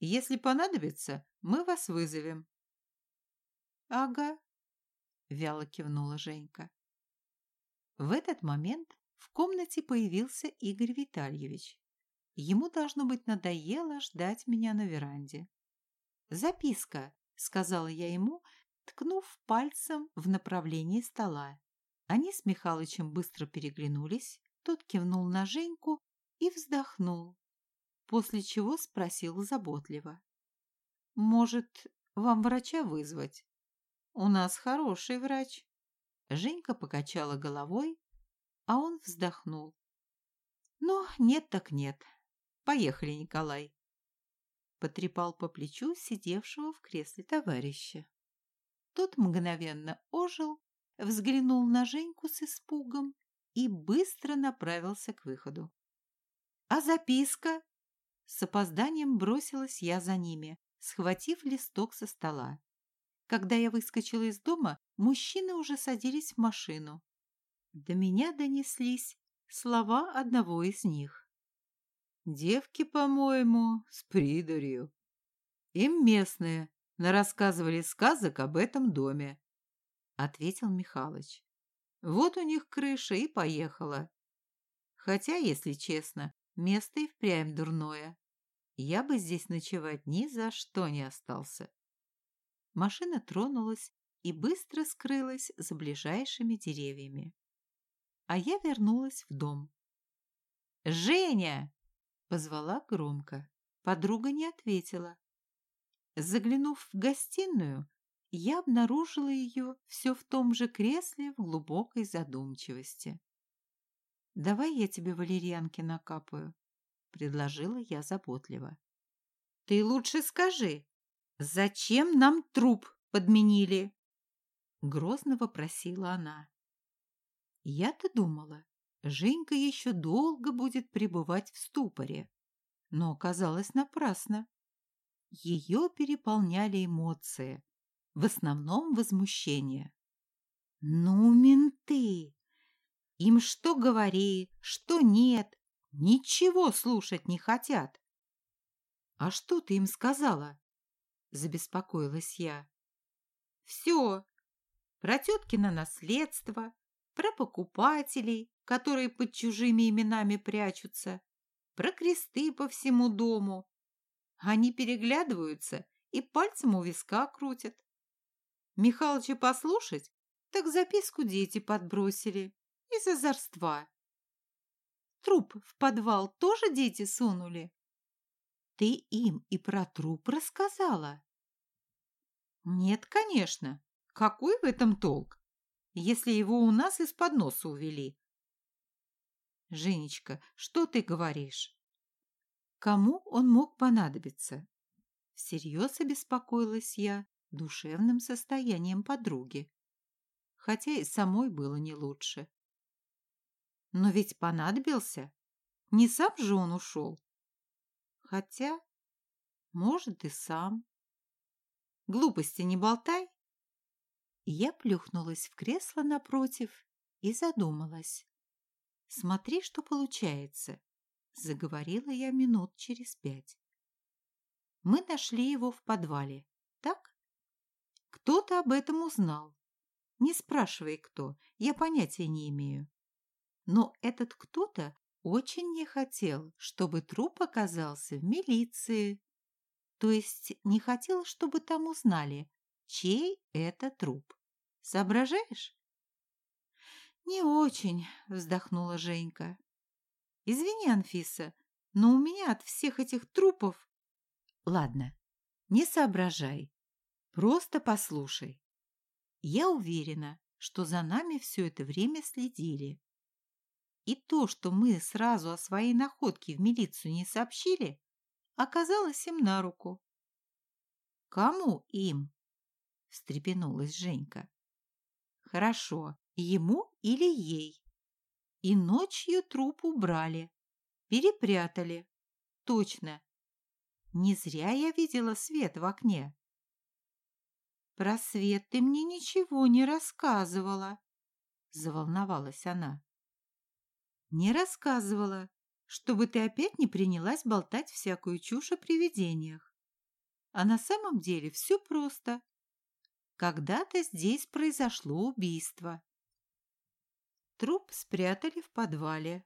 Speaker 2: Если понадобится, мы вас вызовем». «Ага», — вяло кивнула Женька. В этот момент в комнате появился Игорь Витальевич. Ему, должно быть, надоело ждать меня на веранде. «Записка», — сказала я ему, ткнув пальцем в направлении стола. Они с Михалычем быстро переглянулись, тот кивнул на Женьку и вздохнул, после чего спросил заботливо. Может, вам врача вызвать? У нас хороший врач. Женька покачала головой, а он вздохнул. Ну, нет так нет. Поехали, Николай. Потрепал по плечу сидевшего в кресле товарища. Тот мгновенно ожил, взглянул на Женьку с испугом и быстро направился к выходу. «А записка?» С опозданием бросилась я за ними, схватив листок со стола. Когда я выскочила из дома, мужчины уже садились в машину. До меня донеслись слова одного из них. «Девки, по-моему, с придурью. Им местные нарассказывали сказок об этом доме», — ответил Михалыч. «Вот у них крыша и поехала. Хотя, если честно, место и впрямь дурное я бы здесь ночевать ни за что не остался. Машина тронулась и быстро скрылась за ближайшими деревьями. А я вернулась в дом. «Женя!» – позвала громко. Подруга не ответила. Заглянув в гостиную, я обнаружила ее все в том же кресле в глубокой задумчивости. «Давай я тебе валерьянки накапаю», — предложила я заботливо. «Ты лучше скажи, зачем нам труп?» подменили?» Грозно вопросила она. Я-то думала, Женька еще долго будет пребывать в ступоре, но оказалось напрасно. Ее переполняли эмоции, в основном возмущение. «Ну, менты! Им что говори, что нет, ничего слушать не хотят!» «А что ты им сказала?» – забеспокоилась я. «Все. Про теткино наследство, про покупателей, которые под чужими именами прячутся, про кресты по всему дому. Они переглядываются и пальцем у виска крутят. Михалыча послушать, так записку дети подбросили из озорства. Труп в подвал тоже дети сунули? Ты им и про труп рассказала? Нет, конечно. Какой в этом толк, если его у нас из-под носа увели? Женечка, что ты говоришь? Кому он мог понадобиться? Всерьез обеспокоилась я душевным состоянием подруги, хотя и самой было не лучше. Но ведь понадобился. Не сам же он ушел. Хотя, может, и сам. Глупости не болтай. Я плюхнулась в кресло напротив и задумалась. Смотри, что получается, заговорила я минут через пять. Мы нашли его в подвале, так? Кто-то об этом узнал. Не спрашивай, кто, я понятия не имею. Но этот кто-то очень не хотел, чтобы труп оказался в милиции. То есть не хотел, чтобы там узнали, чей это труп. Соображаешь? «Не очень», — вздохнула Женька. «Извини, Анфиса, но у меня от всех этих трупов...» «Ладно, не соображай, просто послушай. Я уверена, что за нами все это время следили. И то, что мы сразу о своей находке в милицию не сообщили, оказалось им на руку. «Кому им?» – встрепенулась Женька. «Хорошо, ему или ей. И ночью труп убрали, перепрятали. Точно. Не зря я видела свет в окне. Про свет ты мне ничего не рассказывала, заволновалась она. Не рассказывала, чтобы ты опять не принялась болтать всякую чушь о привидениях. А на самом деле все просто. Когда-то здесь произошло убийство. Труп спрятали в подвале.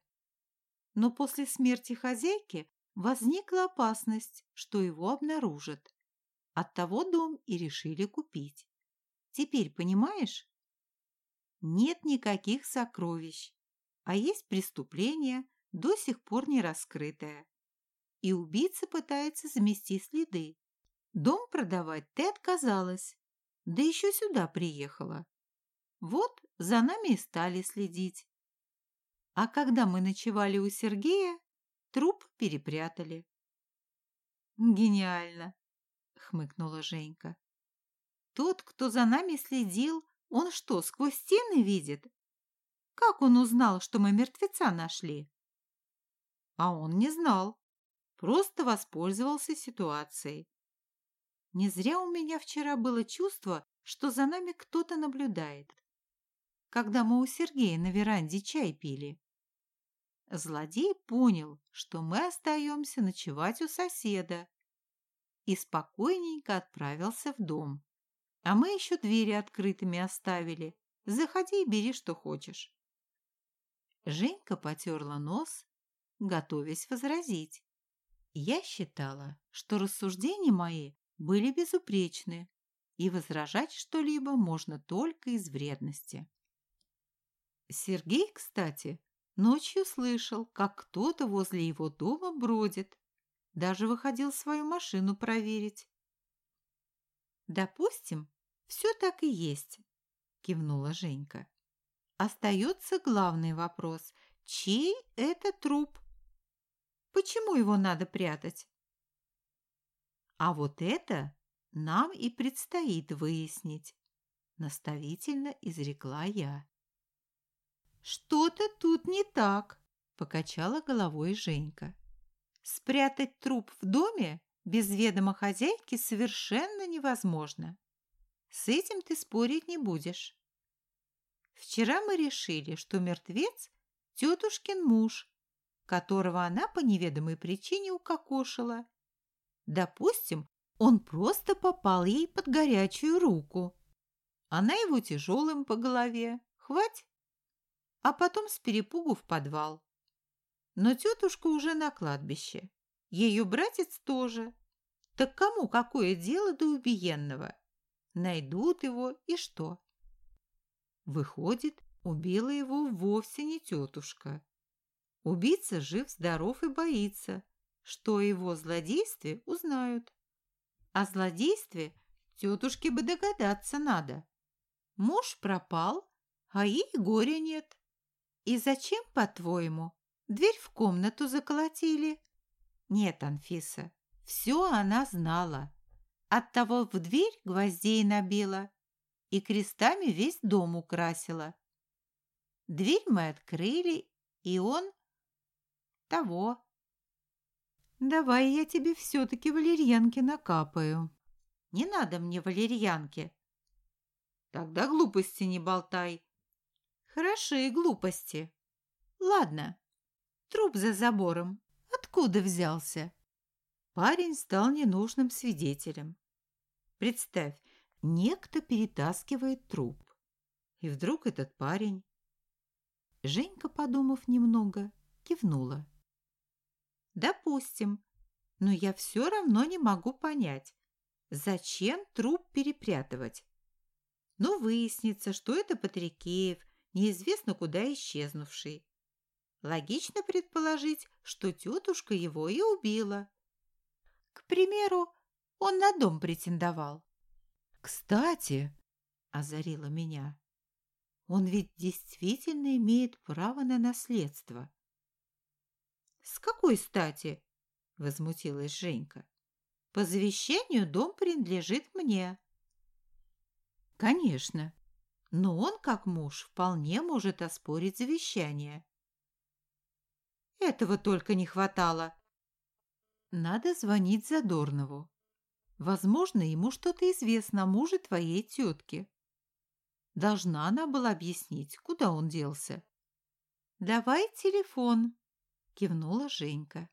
Speaker 2: Но после смерти хозяйки возникла опасность, что его обнаружат. Оттого дом и решили купить. Теперь понимаешь? Нет никаких сокровищ, а есть преступление, до сих пор не раскрытое. И убийца пытается замести следы. Дом продавать ты отказалась, да еще сюда приехала. Вот за нами и стали следить. А когда мы ночевали у Сергея, труп перепрятали. «Гениально!» — хмыкнула Женька. «Тот, кто за нами следил, он что, сквозь стены видит? Как он узнал, что мы мертвеца нашли?» А он не знал, просто воспользовался ситуацией. Не зря у меня вчера было чувство, что за нами кто-то наблюдает когда мы у Сергея на веранде чай пили. Злодей понял, что мы остаемся ночевать у соседа и спокойненько отправился в дом. А мы еще двери открытыми оставили. Заходи и бери, что хочешь. Женька потерла нос, готовясь возразить. Я считала, что рассуждения мои были безупречны, и возражать что-либо можно только из вредности. Сергей, кстати, ночью слышал, как кто-то возле его дома бродит. Даже выходил свою машину проверить. «Допустим, все так и есть», – кивнула Женька. «Остается главный вопрос. Чей это труп? Почему его надо прятать?» «А вот это
Speaker 1: нам и предстоит выяснить, наставительно изрекла я. Что-то тут не так, покачала головой Женька. Спрятать труп в доме без ведома хозяйки совершенно невозможно. С этим ты спорить не будешь. Вчера мы решили, что мертвец – тетушкин муж, которого она по неведомой причине укокошила. Допустим, он просто попал ей под горячую руку. Она его тяжелым по голове. Хвать! А потом с перепугу в подвал. Но тетушка уже на кладбище. Ее братец тоже. Так кому какое дело до убиенного? Найдут его и что? Выходит, убила его вовсе не тетушка. Убийца жив-здоров и боится, что его злодействе узнают. О злодействе тетушке бы догадаться надо. Муж пропал, а ей горя нет. И зачем, по-твоему, дверь в комнату заколотили? Нет, Анфиса, все она знала. Оттого в дверь гвоздей набила и крестами весь дом украсила. Дверь мы открыли, и он того. Давай я тебе все-таки валерьянки накапаю. Не надо мне валерьянки. Тогда глупости не болтай. Хорошие глупости. Ладно, труп за забором. Откуда взялся? Парень стал ненужным свидетелем. Представь, некто перетаскивает труп. И вдруг этот парень... Женька, подумав немного, кивнула. Допустим, но я все равно не могу понять, зачем труп перепрятывать. Ну, выяснится, что это Патрикеев, неизвестно куда исчезнувший. Логично предположить, что тетушка его и убила. К примеру, он на дом претендовал. «Кстати», — озарила меня, — «он ведь действительно имеет право на наследство». «С какой стати?» — возмутилась Женька. «По завещанию дом принадлежит мне». «Конечно, но он, как муж, вполне может оспорить завещание». «Этого только не хватало». «Надо звонить Задорнову. Возможно, ему что-то известно о муже твоей тетки. Должна она была объяснить, куда он делся. «Давай телефон», – кивнула Женька.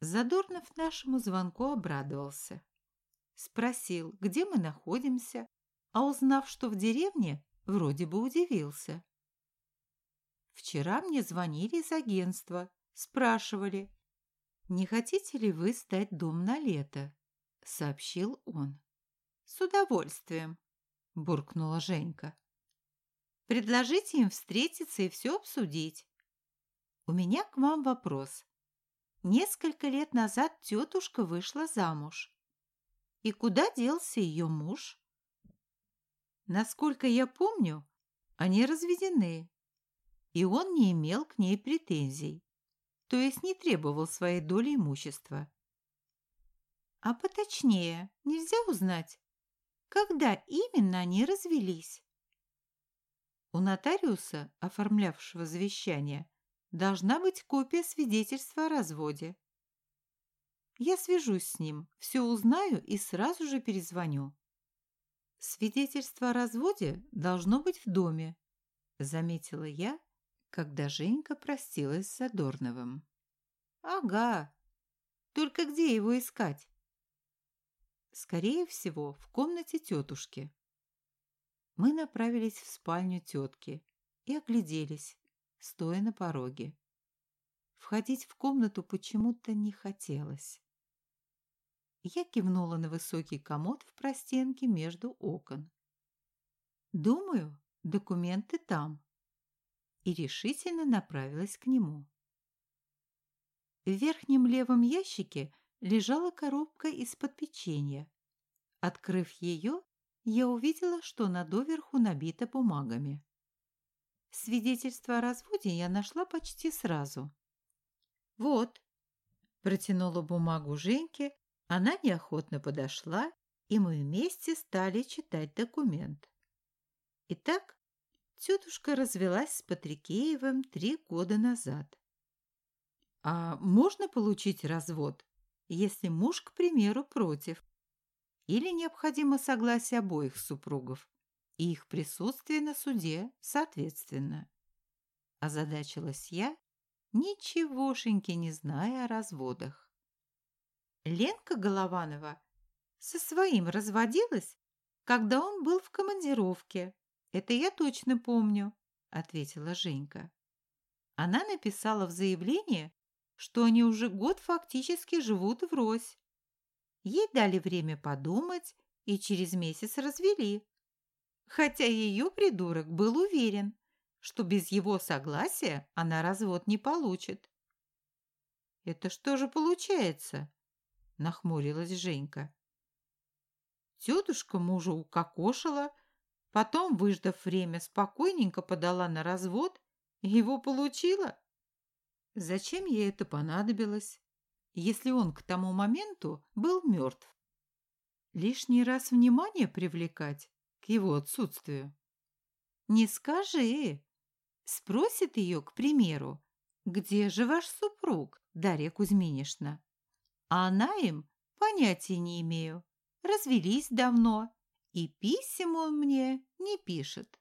Speaker 1: Задорнов нашему звонку обрадовался. Спросил, где мы находимся, а узнав, что в деревне, вроде бы удивился. Вчера мне звонили из агентства, спрашивали, «Не хотите ли вы сдать дом на лето?» – сообщил он. «С удовольствием», – буркнула Женька. «Предложите им встретиться и все обсудить. У меня к вам вопрос. Несколько лет назад тетушка вышла замуж. И куда делся ее муж?» Насколько я помню, они разведены, и он не имел к ней претензий то есть не требовал своей доли имущества. А поточнее, нельзя узнать, когда именно они развелись? У нотариуса, оформлявшего завещание, должна быть копия свидетельства о разводе. Я свяжусь с ним, все узнаю и сразу же перезвоню. Свидетельство о разводе должно быть в доме, заметила я, когда Женька простилась с Задорновым. «Ага. Только где его искать?» «Скорее всего, в комнате тетушки». Мы направились в спальню тетки и огляделись, стоя на пороге. Входить в комнату почему-то не хотелось. Я кивнула на высокий комод в простенке между окон. «Думаю, документы там», и решительно направилась к нему. В верхнем левом ящике лежала коробка из-под печенья. Открыв ее, я увидела, что на доверху набита бумагами. Свидетельство о разводе я нашла почти сразу. «Вот», – протянула бумагу Женьке,
Speaker 2: Она неохотно подошла, и мы вместе стали читать документ. Итак, тетушка развелась с Патрикеевым три года назад. А можно получить развод, если муж, к примеру, против? Или необходимо согласие обоих супругов и их присутствие на суде соответственно? Озадачилась я, ничегошеньки не зная о разводах. Ленка Голованова со своим разводилась, когда он был в командировке. Это я точно помню, ответила Женька. Она написала в заявлении, что они уже год фактически живут врозь. Ей дали время подумать и через месяц развели. Хотя ее придурок был уверен, что без его согласия она развод не получит. «Это что же получается?» – нахмурилась Женька. Тетушка мужа укокошила, потом, выждав время, спокойненько подала на развод и его получила. Зачем ей это понадобилось, если он к тому моменту был мертв? Лишний раз внимание привлекать к его отсутствию? Не скажи, Спросит ее, к примеру, «Где же ваш супруг, Дарья Кузьминишна?» А она им понятия не имею. Развелись давно, и писем он мне не пишет.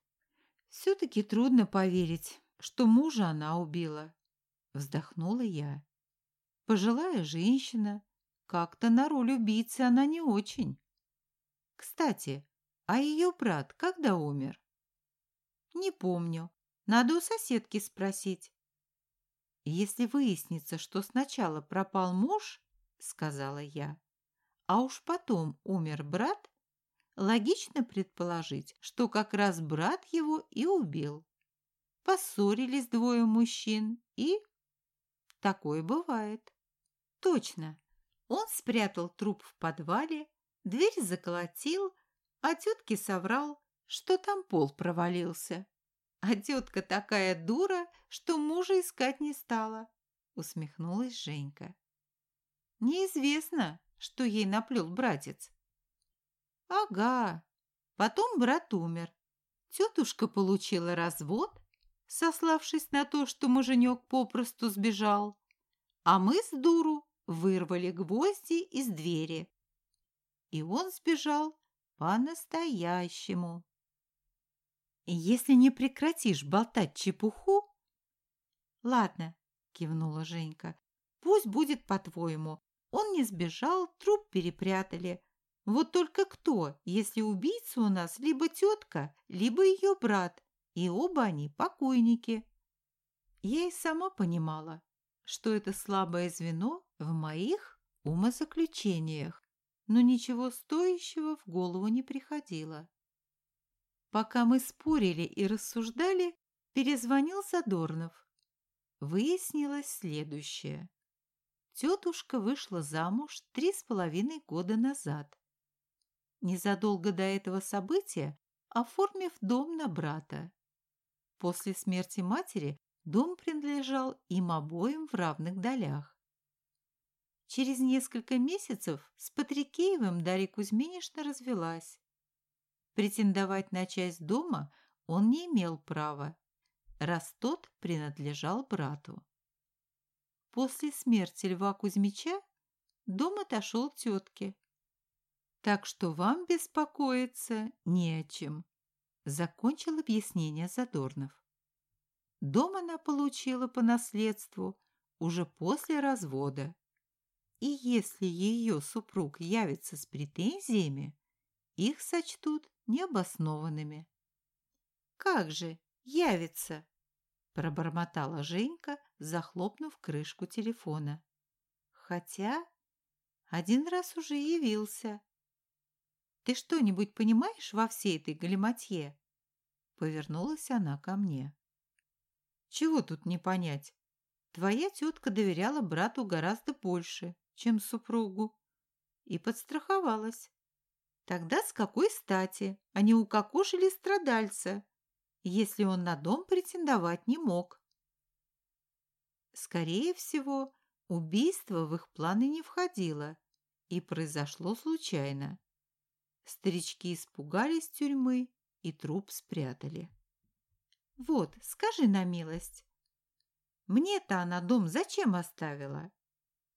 Speaker 2: Все-таки трудно поверить, что мужа она убила. Вздохнула я. Пожилая женщина, как-то на роль убийцы она не очень. Кстати, а ее брат когда умер? Не помню, надо у соседки спросить. Если выяснится, что сначала пропал муж, сказала я, а уж потом умер брат, логично предположить, что как раз брат его и убил. Поссорились двое мужчин и... Такое бывает. Точно. Он спрятал труп в подвале, дверь заколотил, а тетке соврал, что там пол провалился. А тетка такая дура, что мужа искать не стала, усмехнулась Женька. Неизвестно, что ей наплел братец. Ага, потом брат умер. Тетушка получила развод, сославшись на то, что муженек попросту сбежал, а мы с дуру вырвали гвозди из двери. И он сбежал по-настоящему. Если не прекратишь болтать чепуху... Ладно, кивнула Женька, пусть будет по-твоему. Он не сбежал, труп перепрятали. Вот только кто, если убийца у нас либо тетка, либо ее брат, и оба они покойники. Я и сама понимала, что это слабое звено в моих умозаключениях, но ничего стоящего в голову не приходило. Пока мы спорили и рассуждали, перезвонил Задорнов. Выяснилось следующее. Тетушка вышла замуж три с половиной года назад. Незадолго до этого события оформив дом на брата. После смерти матери дом принадлежал им обоим в равных долях. Через несколько месяцев с Патрикеевым Дарья Кузьминишна развелась. Претендовать на часть дома он не имел права, раз тот принадлежал брату. После смерти Льва Кузьмича дом отошел тетке. Так что вам беспокоиться не о чем, закончил объяснение Задорнов. Дом она получила по наследству уже после развода. И если ее супруг явится с претензиями, их сочтут необоснованными. «Как же, явится!» – пробормотала Женька, захлопнув крышку телефона. «Хотя один раз уже явился». «Ты что-нибудь понимаешь во всей этой галиматье?» Повернулась она ко мне. «Чего тут не понять? Твоя тетка доверяла брату гораздо больше, чем супругу, и подстраховалась. Тогда с какой стати они укокошили страдальца, если он на дом претендовать не мог? Скорее всего, убийство в их планы не входило, и произошло случайно. Старички испугались тюрьмы и труп спрятали.
Speaker 1: Вот, скажи на милость, мне-то она дом зачем оставила?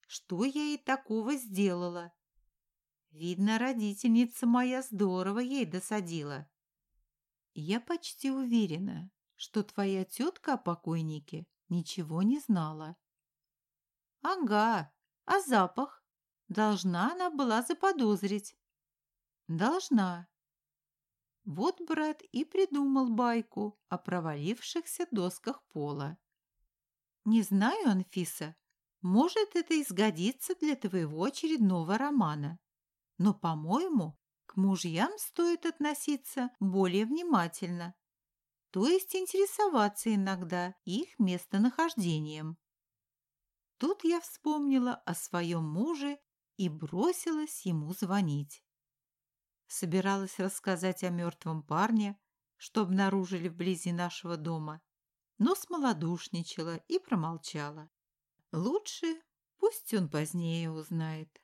Speaker 1: Что я ей такого сделала? Видно, родительница моя здорово ей досадила.
Speaker 2: Я почти уверена, что твоя тетка о покойнике ничего не знала.
Speaker 1: Ага, а запах? Должна она была заподозрить.
Speaker 2: Должна. Вот брат и придумал байку о провалившихся досках пола.
Speaker 1: Не знаю, Анфиса, может, это изгодится для твоего очередного романа. Но, по-моему, к мужьям стоит относиться более внимательно, то есть интересоваться иногда их местонахождением. Тут я вспомнила о своем муже и бросилась ему звонить. Собиралась рассказать о мертвом парне, что обнаружили вблизи нашего дома, но смолодушничала и промолчала. Лучше пусть он позднее узнает.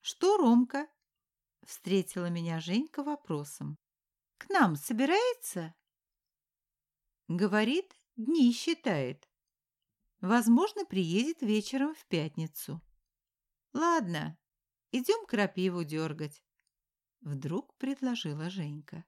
Speaker 1: «Что, Ромка?» — встретила меня Женька вопросом. «К нам собирается?» Говорит, дни считает. Возможно, приедет вечером в пятницу. «Ладно, идем крапиву дергать», — вдруг предложила Женька.